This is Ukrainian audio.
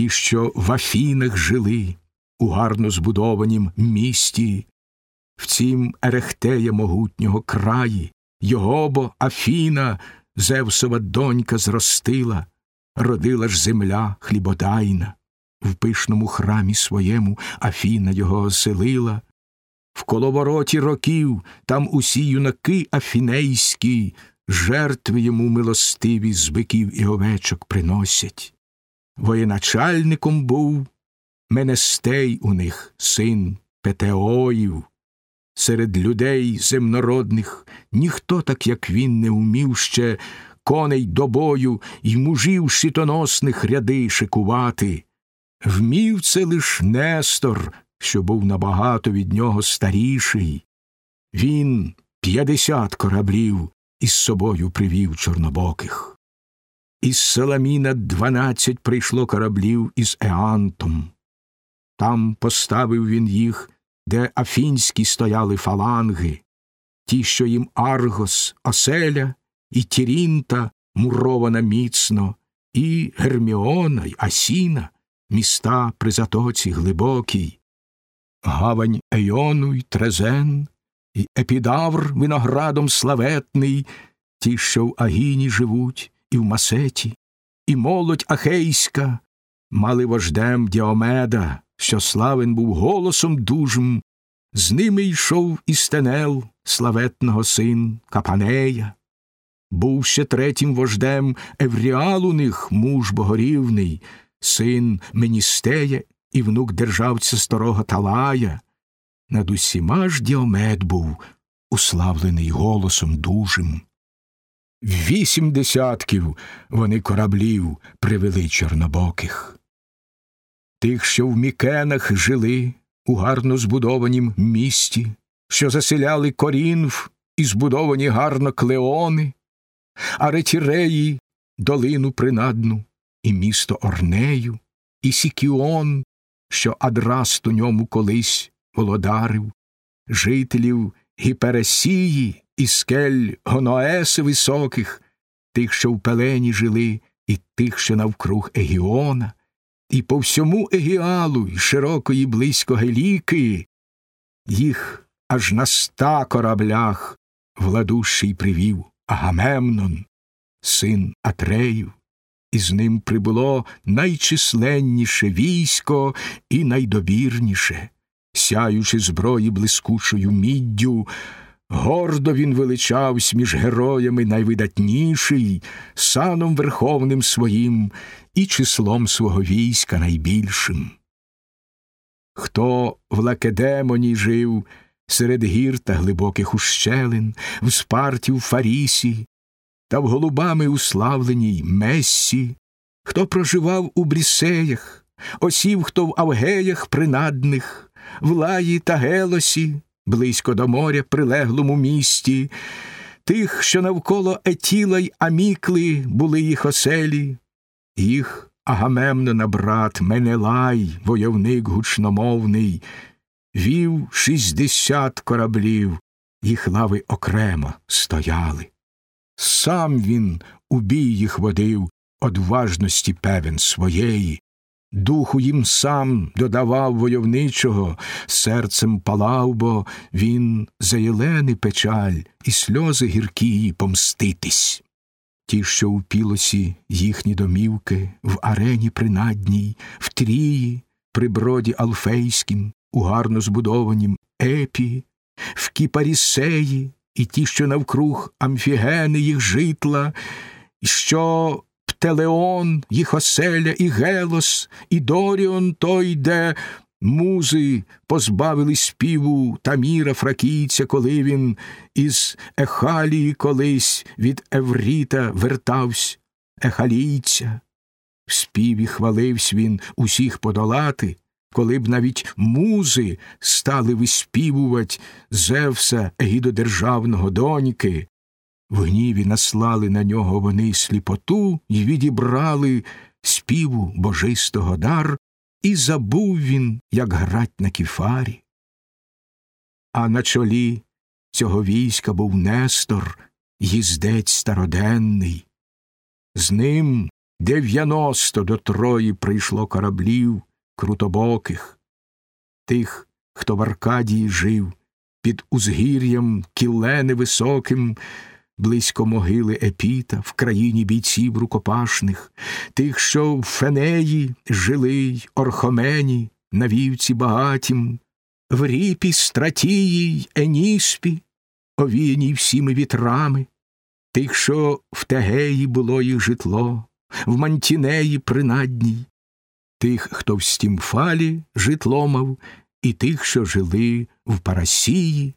ті, що в Афінах жили, у гарно збудованім місті, в цім Ерехтея могутнього краї, його бо Афіна, Зевсова донька, зростила, родила ж земля хлібодайна, в пишному храмі своєму Афіна його оселила, в коловороті років там усі юнаки афінейські, жертви йому милостиві з биків і овечок приносять. Воєначальником був Менестей у них, син Петеоїв. Серед людей земнородних ніхто так, як він, не умів ще коней до бою й мужів щитоносних ряди шикувати. Вмів це лиш Нестор, що був набагато від нього старіший. Він п'ятдесят кораблів із собою привів чорнобоких. Із Саламіна дванадцять прийшло кораблів із Еантом. Там поставив він їх, де афінські стояли фаланги, ті, що їм Аргос, Оселя і Тірінта мурована міцно, і Герміона й Асіна, міста при затоці глибокій, гавань Ейону й Трезен, і Епідавр виноградом славетний, ті, що в Агіні живуть, і в Масеті, і молодь Ахейська, мали вождем Діомеда, що славен був голосом дужим, з ними йшов і стенел славетного син Капанея. Був ще третім вождем Евріал у них муж богорівний, син Меністея і внук державця старого Талая. Над усіма ж Діомед був уславлений голосом дужим. Вісім десятків вони кораблів привели чорнобоких. Тих, що в Мікенах жили у гарно збудованім місті, що заселяли Корінф і збудовані гарно Клеони, а ретіреї долину принадну, і місто Орнею, і Сікіон, що адраст у ньому колись володарив, жителів Гіпересії і скель Гоноеси високих, тих, що в пелені жили, і тих, що навкруг Егіона, і по всьому Егіалу, і широкої близько Геліки, їх аж на ста кораблях владущий привів Агамемнон, син Атреїв, і з ним прибуло найчисленніше військо і найдобірніше, сяючи зброї блискучою міддю, гордо він величавсь між героями найвидатніший, саном верховним своїм і числом свого війська найбільшим. Хто в Лакедемоні жив серед гір та глибоких ущелин, в Спарті, в Фарісі, та в голубами уславленій Мессі, хто проживав у Брісеях, осів, хто в Авгеях принадних, в Лаї та Гелосі, близько до моря, прилеглому місті, тих, що навколо Етіла й Амікли були їх оселі, їх Агамемнона брат Менелай, войовник гучномовний, вів шістдесят кораблів, їх лави окремо стояли. Сам він у бій їх водив, одважності певен своєї, духу їм сам додавав войовничого, серцем палав, бо він за Єлени печаль і сльози гіркії помститись. Ті, що у пілосі їхні домівки, в арені принадній, в трії, при броді Алфейськім, у гарно збудованім епі, в Кіпарісеї, і ті, що навкруг амфігени їх житла, що Птелеон, їх оселя, і Гелос, і Доріон той, де музи позбавили співу Таміра Фракійця, коли він із Ехалії колись від Евріта вертавсь, Ехалійця. В співі хваливсь він усіх подолати, коли б навіть музи стали виспівувать Зевса егідодержавного доньки, в гніві наслали на нього вони сліпоту й відібрали співу божистого дар, і забув він, як грать на кіфарі. А на чолі цього війська був Нестор, їздець староденний. З ним Дев'яносто до Трої прийшло кораблів крутобоких, тих, хто в Аркадії жив, під узгір'ям кілени високим, близько могили Епіта, в країні бійців рукопашних, тих, що в Фенеї жили й Орхомені, на вівці багатім, в ріпі стратії Еніспі, овіяній всіми вітрами, тих, що в Тегеї було їх житло, в Мантінеї принадній, тих, хто в Стімфалі житло мав, і тих, що жили в Парасії,